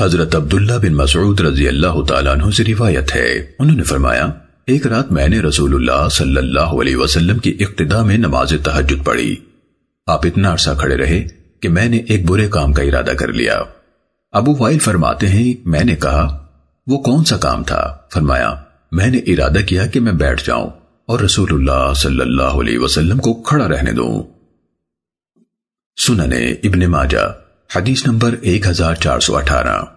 حضرت عبداللہ بن مسعود رضی اللہ تعالیٰ عنہ سے روایت ہے۔ انہوں نے فرمایا، ایک رات میں نے رسول اللہ صلی اللہ علیہ وسلم کی اقتداء میں نماز تحجد پڑھی۔ آپ اتنا عرصہ کھڑے رہے کہ میں نے ایک برے کام کا ارادہ کر لیا۔ ابو وائل فرماتے ہیں، میں نے کہا، وہ کون سا کام تھا؟ فرمایا، میں نے ارادہ کیا کہ میں بیٹھ جاؤں اور رسول اللہ صلی اللہ علیہ وسلم کو کھڑا رہنے دوں۔ سننے ابن ماجہ۔ حدیث نمبر 1418